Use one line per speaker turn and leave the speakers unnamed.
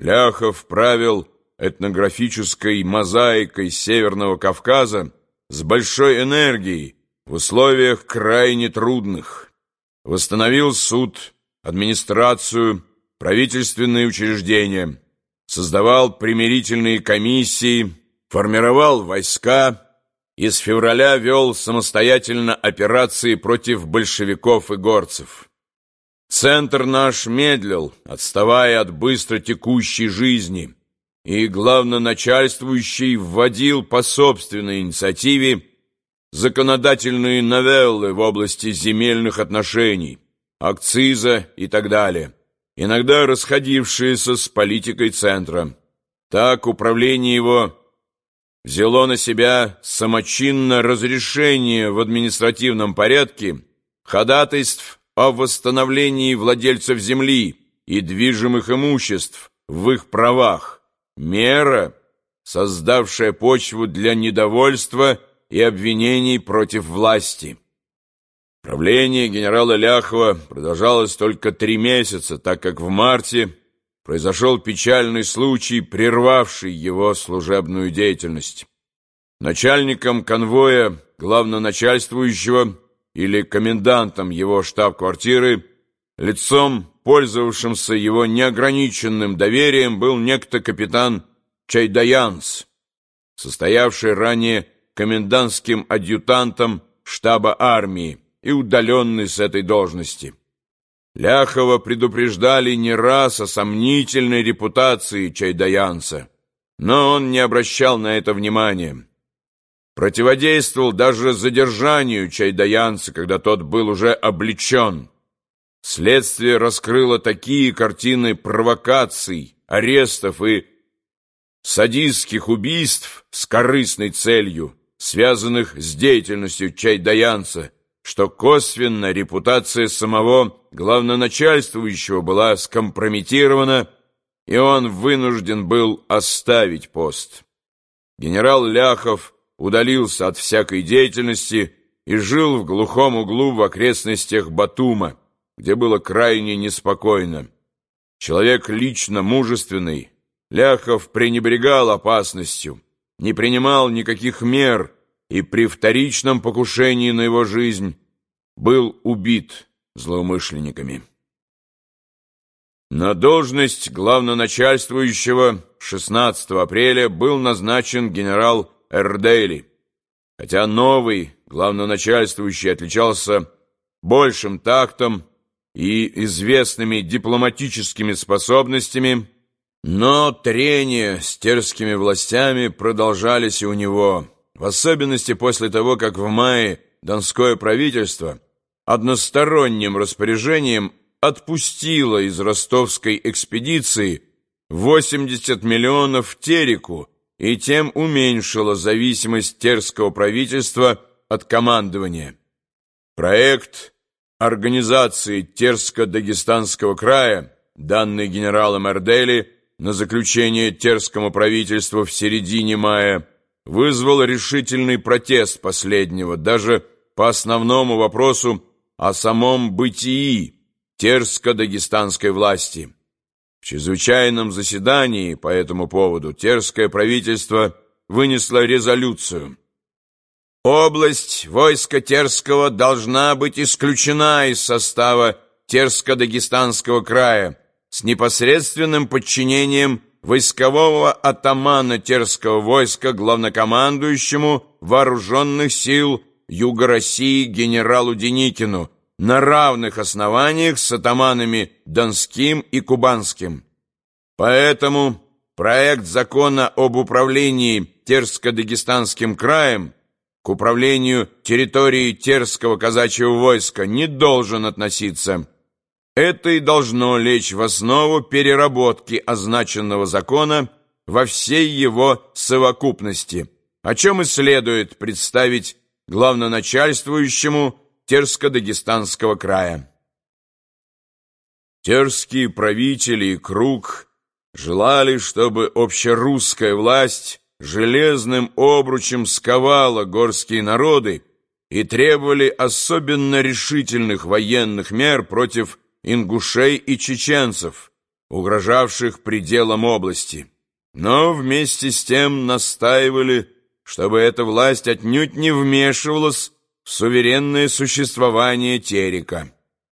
Ляхов правил этнографической мозаикой Северного Кавказа с большой энергией в условиях крайне трудных. Восстановил суд, администрацию, правительственные учреждения, создавал примирительные комиссии, формировал войска и с февраля вел самостоятельно операции против большевиков и горцев. Центр наш медлил, отставая от быстро текущей жизни, и главноначальствующий вводил по собственной инициативе законодательные новеллы в области земельных отношений, акциза и так далее, иногда расходившиеся с политикой центра. Так управление его взяло на себя самочинно разрешение в административном порядке ходатайств о восстановлении владельцев земли и движимых имуществ в их правах, мера, создавшая почву для недовольства и обвинений против власти. Правление генерала Ляхова продолжалось только три месяца, так как в марте произошел печальный случай, прервавший его служебную деятельность. Начальником конвоя главноначальствующего или комендантом его штаб-квартиры, лицом, пользовавшимся его неограниченным доверием, был некто капитан Чайдаянс, состоявший ранее комендантским адъютантом штаба армии и удаленный с этой должности. Ляхова предупреждали не раз о сомнительной репутации Чайдаянца, но он не обращал на это внимания противодействовал даже задержанию Чайдаянца, когда тот был уже обличен. Следствие раскрыло такие картины провокаций, арестов и садистских убийств с корыстной целью, связанных с деятельностью Чайдаянца, что косвенно репутация самого главноначальствующего была скомпрометирована, и он вынужден был оставить пост. Генерал Ляхов удалился от всякой деятельности и жил в глухом углу в окрестностях Батума, где было крайне неспокойно. Человек лично мужественный, Ляхов пренебрегал опасностью, не принимал никаких мер и при вторичном покушении на его жизнь был убит злоумышленниками. На должность главноначальствующего 16 апреля был назначен генерал Эрдейли. Хотя новый главноначальствующий отличался большим тактом и известными дипломатическими способностями, но трения с терскими властями продолжались и у него, в особенности после того, как в мае Донское правительство односторонним распоряжением отпустило из ростовской экспедиции 80 миллионов тереку и тем уменьшила зависимость терского правительства от командования. Проект организации Терско-Дагестанского края, данный генералом Эрдели на заключение терскому правительству в середине мая, вызвал решительный протест последнего, даже по основному вопросу о самом бытии терско-дагестанской власти. В чрезвычайном заседании по этому поводу Терское правительство вынесло резолюцию. Область войска Терского должна быть исключена из состава Терско-Дагестанского края с непосредственным подчинением войскового атамана Терского войска главнокомандующему вооруженных сил Юга России генералу Деникину, на равных основаниях с атаманами Донским и Кубанским. Поэтому проект закона об управлении Терско-Дагестанским краем к управлению территорией Терского казачьего войска не должен относиться. Это и должно лечь в основу переработки означенного закона во всей его совокупности, о чем и следует представить главноначальствующему Терско-Дагестанского края. Терские правители и круг желали, чтобы общерусская власть железным обручем сковала горские народы и требовали особенно решительных военных мер против ингушей и чеченцев, угрожавших пределам области, но вместе с тем настаивали, чтобы эта власть отнюдь не вмешивалась суверенное существование Терека.